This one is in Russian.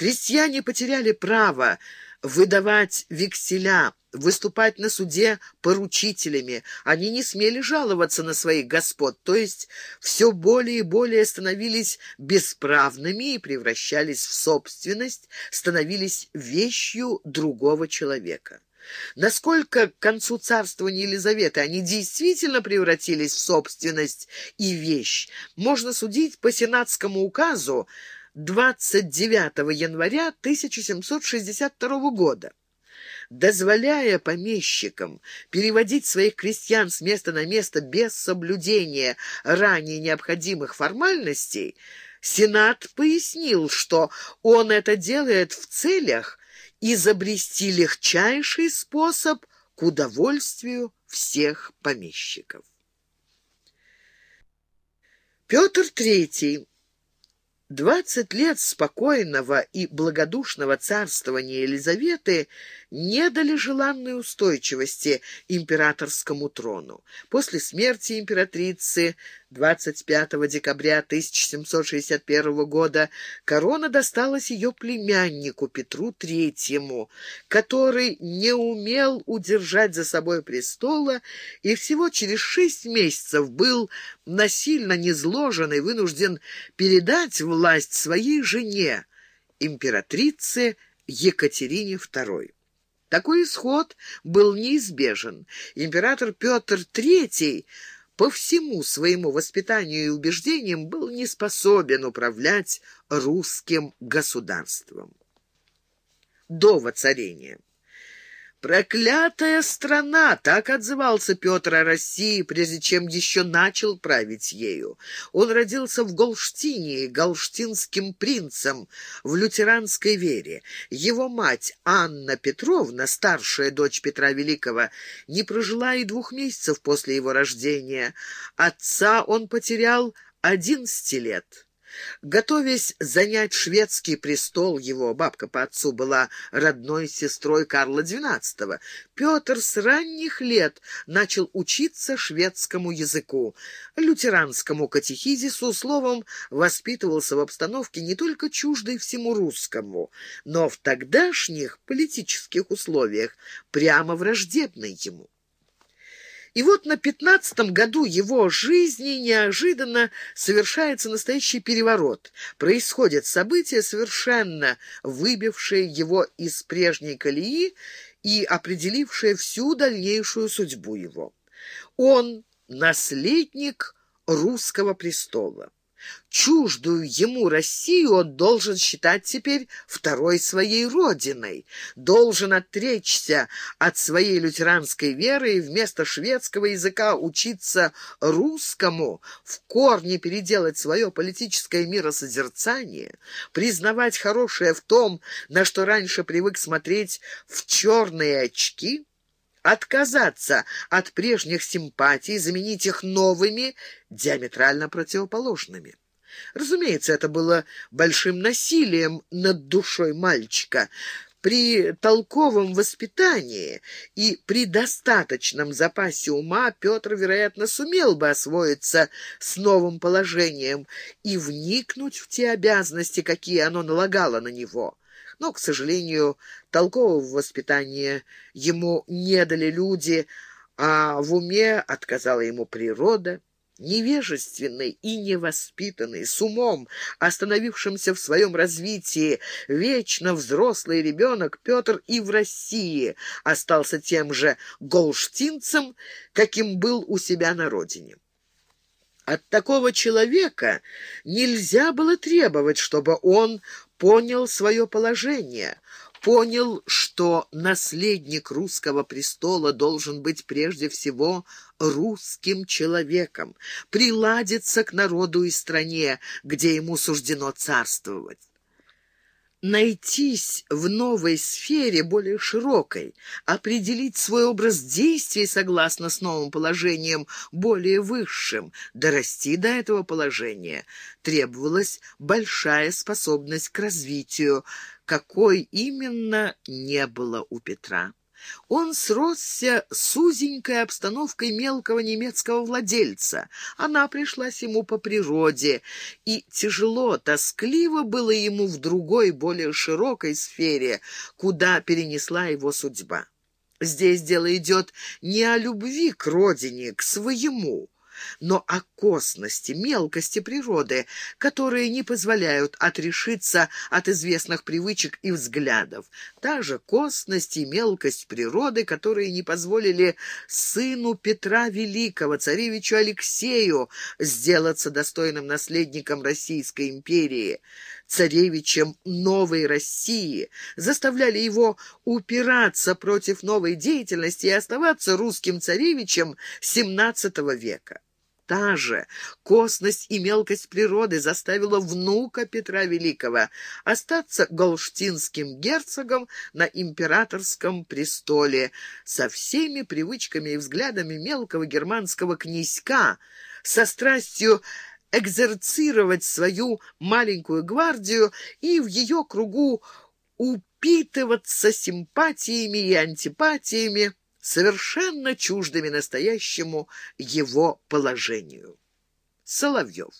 Крестьяне потеряли право выдавать векселя, выступать на суде поручителями. Они не смели жаловаться на своих господ, то есть все более и более становились бесправными и превращались в собственность, становились вещью другого человека. Насколько к концу царствования Елизаветы они действительно превратились в собственность и вещь, можно судить по сенатскому указу 29 января 1762 года. Дозволяя помещикам переводить своих крестьян с места на место без соблюдения ранее необходимых формальностей, Сенат пояснил, что он это делает в целях изобрести легчайший способ к удовольствию всех помещиков. Петр Третий Двадцать лет спокойного и благодушного царствования Елизаветы не дали желанной устойчивости императорскому трону. После смерти императрицы 25 декабря 1761 года корона досталась ее племяннику Петру III, который не умел удержать за собой престола и всего через шесть месяцев был насильно низложен и вынужден передать власть своей жене, императрице Екатерине II. Такой исход был неизбежен. Император Петр III по всему своему воспитанию и убеждениям был не способен управлять русским государством. До воцарения. «Проклятая страна!» — так отзывался Петр о России, прежде чем еще начал править ею. Он родился в Голштине, галштинским принцем, в лютеранской вере. Его мать Анна Петровна, старшая дочь Петра Великого, не прожила и двух месяцев после его рождения. Отца он потерял одиннадцати лет. Готовясь занять шведский престол, его бабка по отцу была родной сестрой Карла XII, Петр с ранних лет начал учиться шведскому языку. Лютеранскому катехизису, словом, воспитывался в обстановке не только чуждой всему русскому, но в тогдашних политических условиях прямо враждебной ему. И вот на пятнадцатом году его жизни неожиданно совершается настоящий переворот. Происходят события, совершенно выбившие его из прежней колеи и определившие всю дальнейшую судьбу его. Он наследник русского престола. Чуждую ему Россию он должен считать теперь второй своей родиной, должен отречься от своей лютеранской веры и вместо шведского языка учиться русскому, в корне переделать свое политическое миросозерцание, признавать хорошее в том, на что раньше привык смотреть в черные очки — отказаться от прежних симпатий, заменить их новыми, диаметрально противоположными. Разумеется, это было большим насилием над душой мальчика. При толковом воспитании и при достаточном запасе ума Петр, вероятно, сумел бы освоиться с новым положением и вникнуть в те обязанности, какие оно налагало на него но, к сожалению, толкового воспитания ему не дали люди, а в уме отказала ему природа. Невежественный и невоспитанный, с умом, остановившимся в своем развитии, вечно взрослый ребенок Петр и в России остался тем же голштинцем, каким был у себя на родине. От такого человека нельзя было требовать, чтобы он понял свое положение, понял, что наследник русского престола должен быть прежде всего русским человеком, приладиться к народу и стране, где ему суждено царствовать найтись в новой сфере, более широкой, определить свой образ действий согласно с новым положением, более высшим, дорасти до этого положения, требовалась большая способность к развитию, какой именно не было у Петра. Он сросся с узенькой обстановкой мелкого немецкого владельца. Она пришлась ему по природе, и тяжело, тоскливо было ему в другой, более широкой сфере, куда перенесла его судьба. Здесь дело идет не о любви к родине, к своему, но о косности, мелкости природы, которые не позволяют отрешиться от известных привычек и взглядов. Та же косность и мелкость природы, которые не позволили сыну Петра Великого, царевичу Алексею, сделаться достойным наследником Российской империи, царевичем новой России, заставляли его упираться против новой деятельности и оставаться русским царевичем XVII века. Та же косность и мелкость природы заставила внука Петра Великого остаться голштинским герцогом на императорском престоле со всеми привычками и взглядами мелкого германского князька, со страстью экзерцировать свою маленькую гвардию и в ее кругу упитываться симпатиями и антипатиями, совершенно чуждыми настоящему его положению. Соловьев